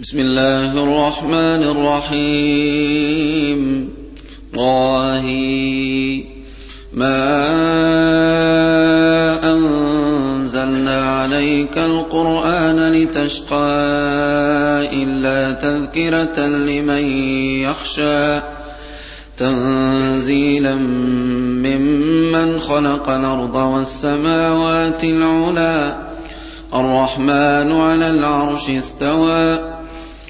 بسم الله الرحمن الرحيم طه ما أنزلنا عليك القرآن لتشقى إلا تذكرة لمن يخشى تنزيلا ممن خلق الأرض والسماوات العلى الرحمن على العرش استوى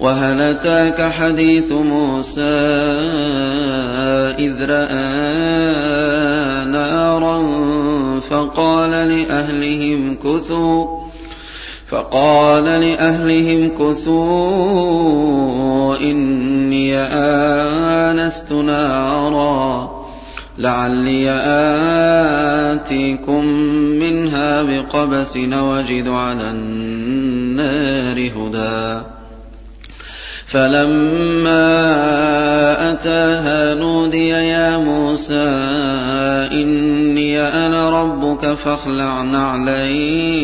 وهل أتاك حديث موسى إذ رأى نارا فقال لأهلهم كثوا فقال لأهلهم كثوا إني آنست نارا لعلي آتيكم منها بقبس وجد على النار هدى. فلما أتاها نودي يا موسى إني أنا ربك فاخلع نعليك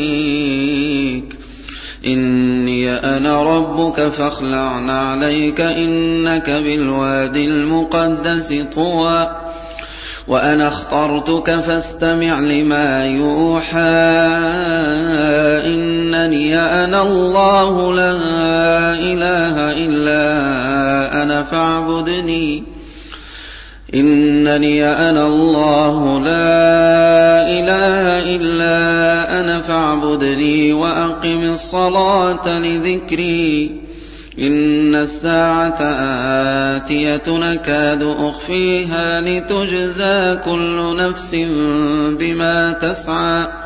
إني أنا ربك فاخلع نعليك إنك بالوادي المقدس طوى. وأنا اخترتك فاستمع لما يوحى. إنني أنا الله لا فاعبدني إنني أنا الله لا إله إلا أنا فاعبدني وأقم الصلاة لذكري. إن الساعة آتية نكاد أخفيها لتجزى كل نفس بما تسعى.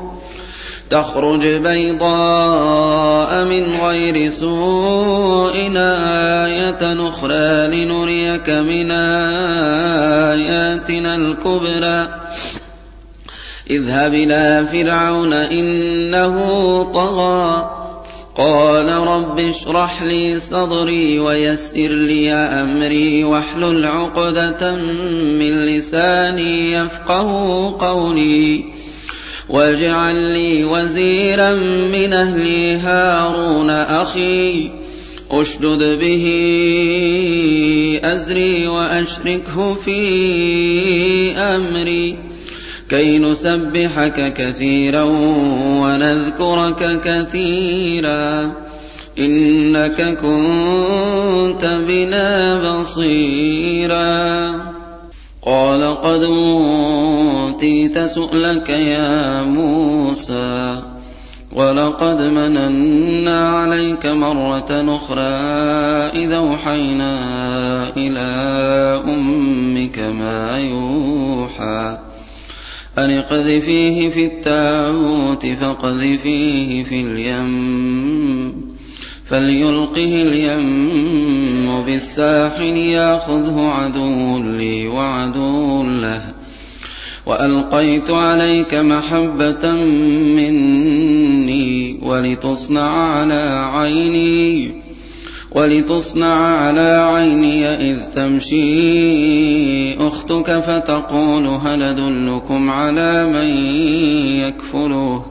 تخرج بيضاء من غير سوء آية أخرى لنريك من آياتنا الكبرى. اذهب إلى فرعون إنه طغى. قال رب اشرح لي صدري ويسر لي أمري واحلل عقدة من لساني يفقه قولي. واجعل لي وزيرا من أهلي هارون أخي أشدد به أزري وأشركه في أمري. كي نسبحك كثيرا ونذكرك كثيرا إنك كنت بنا بصيرا. قال قد أوتيت سؤلك يا موسى ولقد مننا عليك مرة أخرى إذا أوحينا إلى أمك ما يوحى أن اقذفيه في التابوت فاقذفيه في اليم فليلقه اليم بالساحل ياخذه عدو لي وعدو له. وألقيت عليك محبة مني ولتصنع على عيني ولتصنع على عيني إذ تمشي أختك فتقول هل أدلكم على من يكفله؟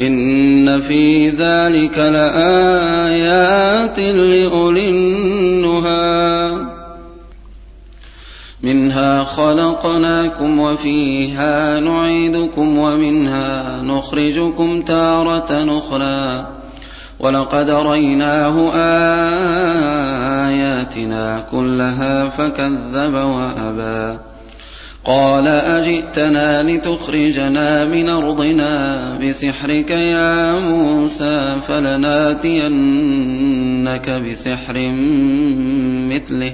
إن في ذلك لآيات لأولي النهى. منها خلقناكم وفيها نعيدكم ومنها نخرجكم تارة أخرى. ولقد ريناه آياتنا كلها فكذب وأبى. قال أجئتنا لتخرجنا من أرضنا بسحرك يا موسى فلناتينك بسحر مثله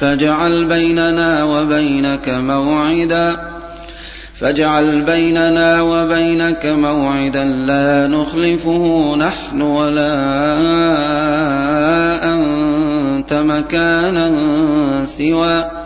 فاجعل بيننا وبينك موعدا فاجعل بيننا وبينك موعدا لا نخلفه نحن ولا أنت مكانا سوى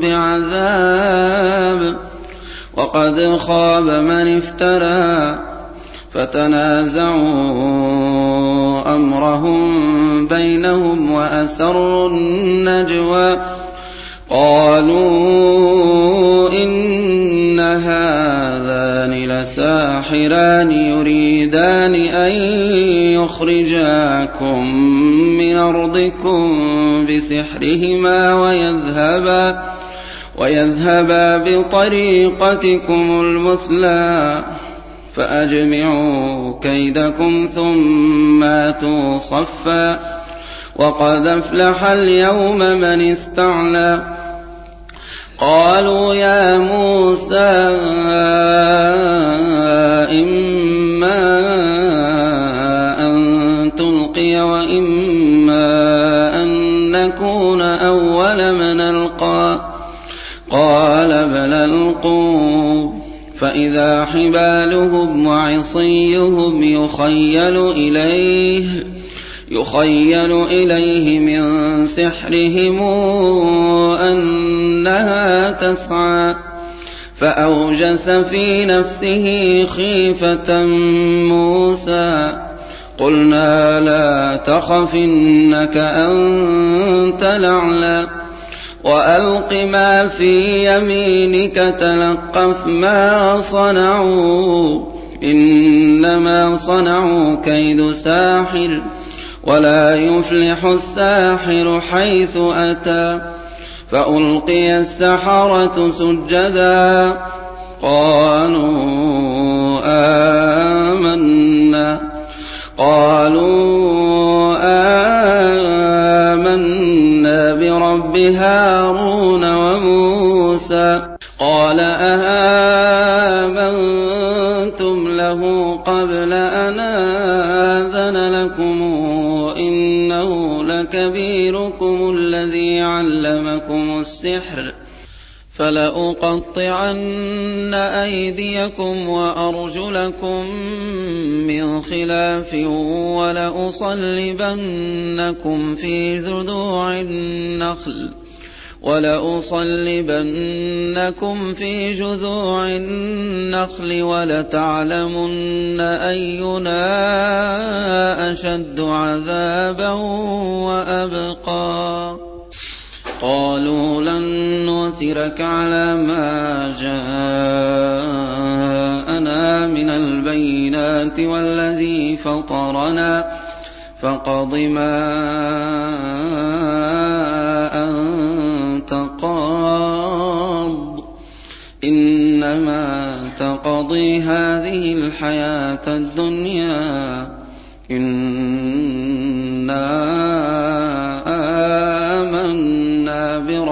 بعذاب وقد خاب من افترى فتنازعوا أمرهم بينهم وأسروا النجوى. قالوا إن هذا يريدان أن يخرجاكم من أرضكم بسحرهما ويذهبا ويذهبا بطريقتكم المثلى فأجمعوا كيدكم ثم آتوا صفا وقد أفلح اليوم من استعلى قالوا يا موسى إما أن تلقي وإما أن نكون أول من ألقى قال بل ألقوا فإذا حبالهم وعصيهم يخيل إليه يخيل إليه من سحرهم أنها تسعى فأوجس في نفسه خيفة موسى قلنا لا تخف إنك أنت الأعلى وألق ما في يمينك تلقف ما صنعوا إنما صنعوا كيد ساحر ولا يفلح الساحر حيث أتى فألقي السحرة سجدا قالوا آمنا قالوا فلأقطعن أيديكم وأرجلكم من خلاف ولأصلبنكم في جذوع النخل ولأصلبنكم في جذوع النخل ولتعلمن أينا أشد عذابا وأبقى قالوا لن نؤثرك على ما جاءنا من البينات والذي فطرنا فاقض ما أنت قاض. إنما تقضي هذه الحياة الدنيا.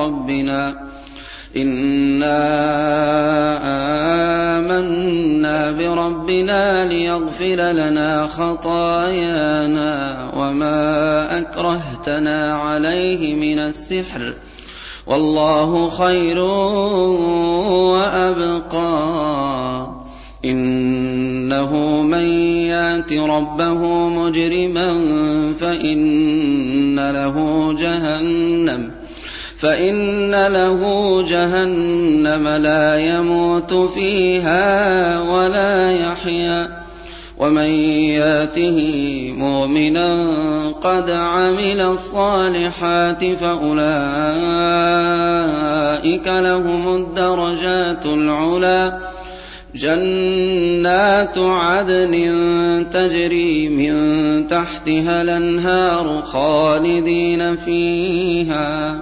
بربنا إنا آمنا بربنا ليغفر لنا خطايانا وما أكرهتنا عليه من السحر والله خير وأبقى إنه من يأت ربه مجرما فإن له جهنم فإن له جهنم لا يموت فيها ولا يحيا ومن ياته مؤمنا قد عمل الصالحات فأولئك لهم الدرجات العلى جنات عدن تجري من تحتها الأنهار خالدين فيها.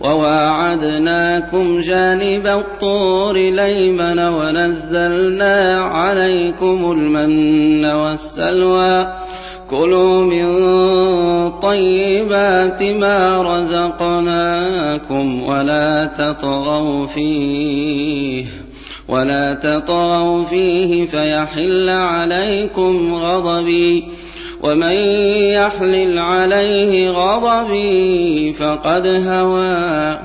وواعدناكم جانب الطور ليمن ونزلنا عليكم المن والسلوى. كلوا من طيبات ما رزقناكم ولا تطغوا فيه ولا تطغوا فيه فيحل عليكم غضبي. ومن يحلل عليه غضبي فقد هوى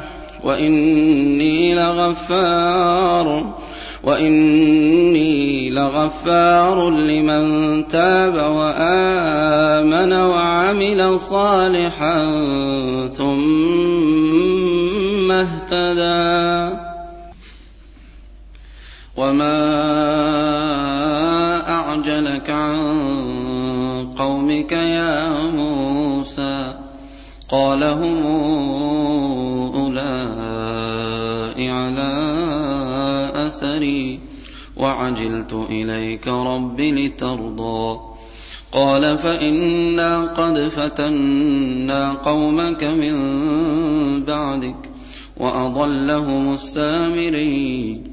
وإني لغفار وإني لغفار لمن تاب وآمن وعمل صالحا ثم اهتدى. وما أعجلك عن قومك يا موسى قال هم أولئك على أثري وعجلت إليك رب لترضى قال فإنا قد فتنا قومك من بعدك وأضلهم السامري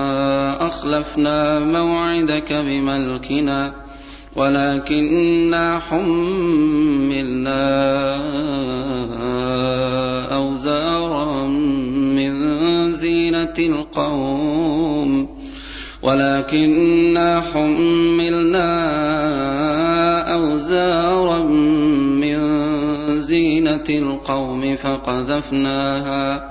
أخلفنا موعدك بملكنا ولكنا حملنا أوزارا زينة القوم ولكنا حملنا أوزارا من زينة القوم فقذفناها.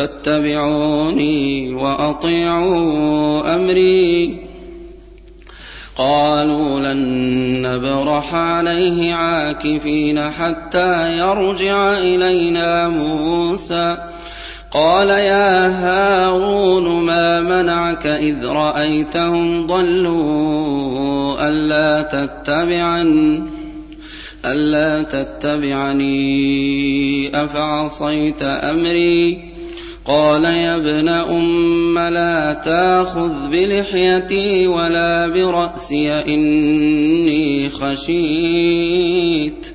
فاتبعوني وأطيعوا أمري. قالوا لن نبرح عليه عاكفين حتى يرجع إلينا موسى. قال يا هارون ما منعك إذ رأيتهم ضلوا ألا تتبعن ألا تتبعني أفعصيت أمري؟ قال يا ابن أم لا تأخذ بلحيتي ولا برأسي إني خشيت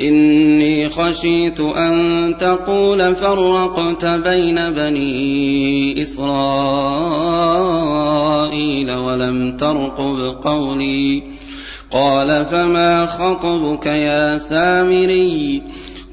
إني خشيت أن تقول فرقت بين بني إسرائيل ولم ترقب قولي. قال فما خطبك يا سامري؟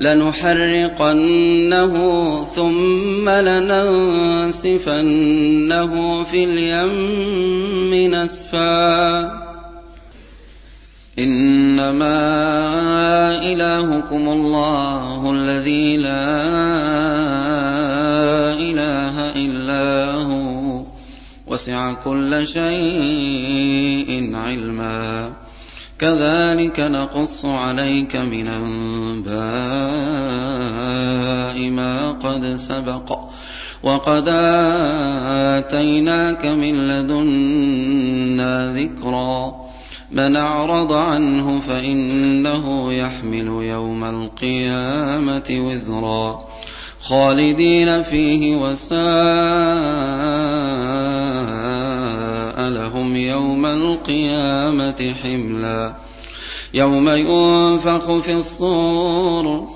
لنحرقنه ثم لننسفنه في اليم نسفا. إنما إلهكم الله الذي لا إله إلا هو. وسع كل شيء علما. كذلك نقص عليك من أنباء قد سبق وقد آتيناك من لدنا ذكرا من أعرض عنه فإنه يحمل يوم القيامة وزرا خالدين فيه وساء لهم يوم القيامة حملا يوم ينفخ في الصور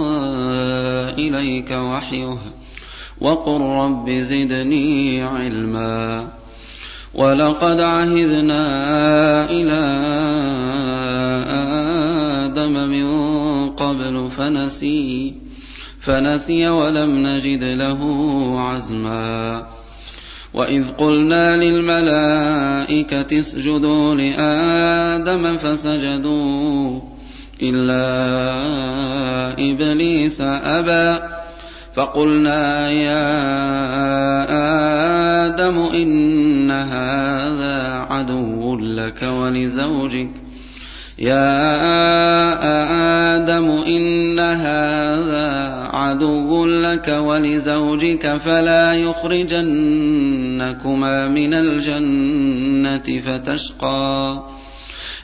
إليك وحيه وقل رب زدني علما ولقد عهدنا إلى آدم من قبل فنسي فنسي ولم نجد له عزما وإذ قلنا للملائكة اسجدوا لآدم فسجدوا إلا إبليس أبى. فقلنا يا آدم إن هذا عدو لك ولزوجك. يا آدم إن هذا عدو لك ولزوجك فلا يخرجنكما من الجنة فتشقى.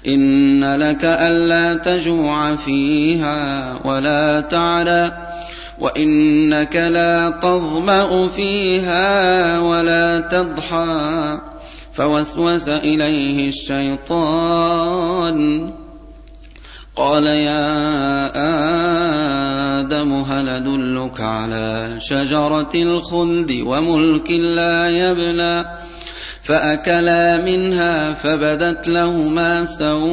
إن لك ألا تجوع فيها ولا تعرى وإنك لا تظمأ فيها ولا تضحى فوسوس إليه الشيطان قال يا آدم هل أدلك على شجرة الخلد وملك لا يبلى فأكلا منها فبدت لهما سوءاتهما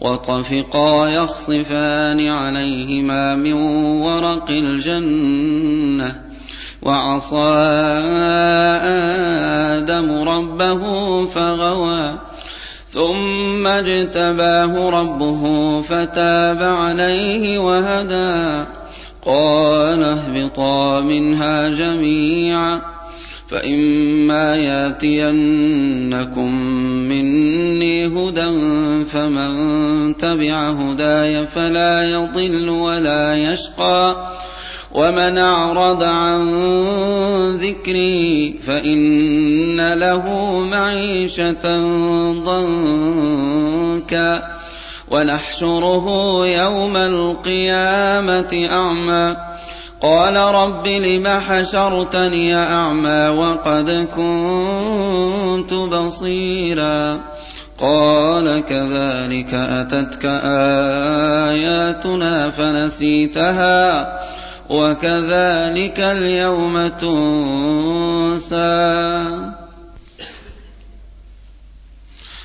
وطفقا يخصفان عليهما من ورق الجنة وعصى آدم ربه فغوى ثم اجتباه ربه فتاب عليه وهدى قال اهبطا منها جميعا فإما ياتينكم مني هدى فمن تبع هداي فلا يضل ولا يشقى ومن أعرض عن ذكري فإن له معيشة ضنكا ونحشره يوم القيامة أعمى. قال رب لم حشرتني أعمى وقد كنت بصيرا. قال كذلك أتتك آياتنا فنسيتها وكذلك اليوم تنسى.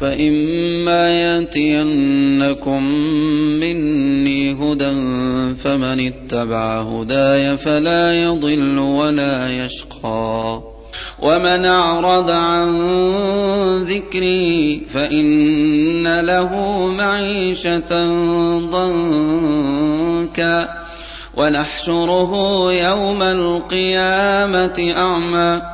فإما يأتينكم مني هدى فمن اتبع هداي فلا يضل ولا يشقى. ومن أعرض عن ذكري فإن له معيشة ضنكا. ونحشره يوم القيامة أعمى.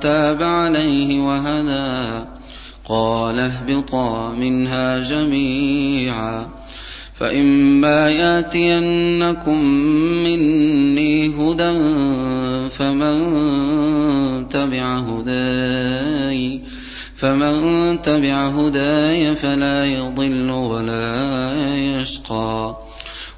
فتاب عليه وهدى. قال اهبطا منها جميعا. فإما ياتينكم مني هدى فمن تبع هداي. فمن تبع هداي فلا يضل ولا يشقى.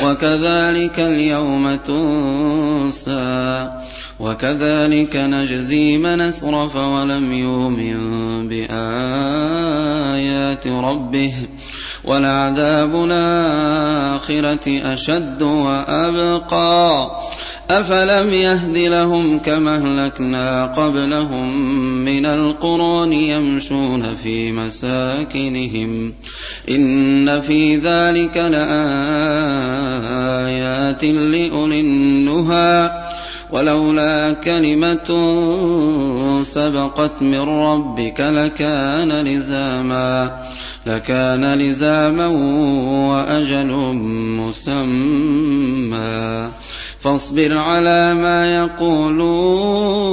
وكذلك اليوم تنسى وكذلك نجزي من أسرف ولم يؤمن بآيات ربه ولعذاب الآخرة أشد وأبقى أفلم يهد لهم كما أهلكنا قبلهم من القرون يمشون في مساكنهم إن في ذلك لآيات لأولي النهى ولولا كلمة سبقت من ربك لكان لزاما لكان لزاما وأجل مسمى فاصبر على ما يقولون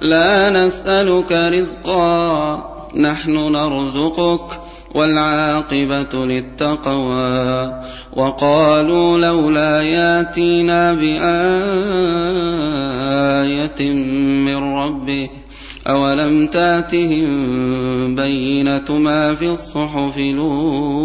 لا نسألك رزقا نحن نرزقك والعاقبة للتقوى. وقالوا لولا ياتينا بآية من ربه أَوَلَمْ تَأْتِهِم بَيِّنَةُ مَا فِي الصُّحُفِ الْأُولَىٰ؟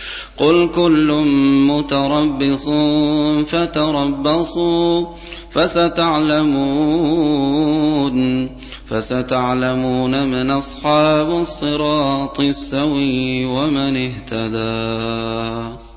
قل كل متربص فتربصوا فستعلمون فستعلمون من أصحاب الصراط السوي ومن اهتدى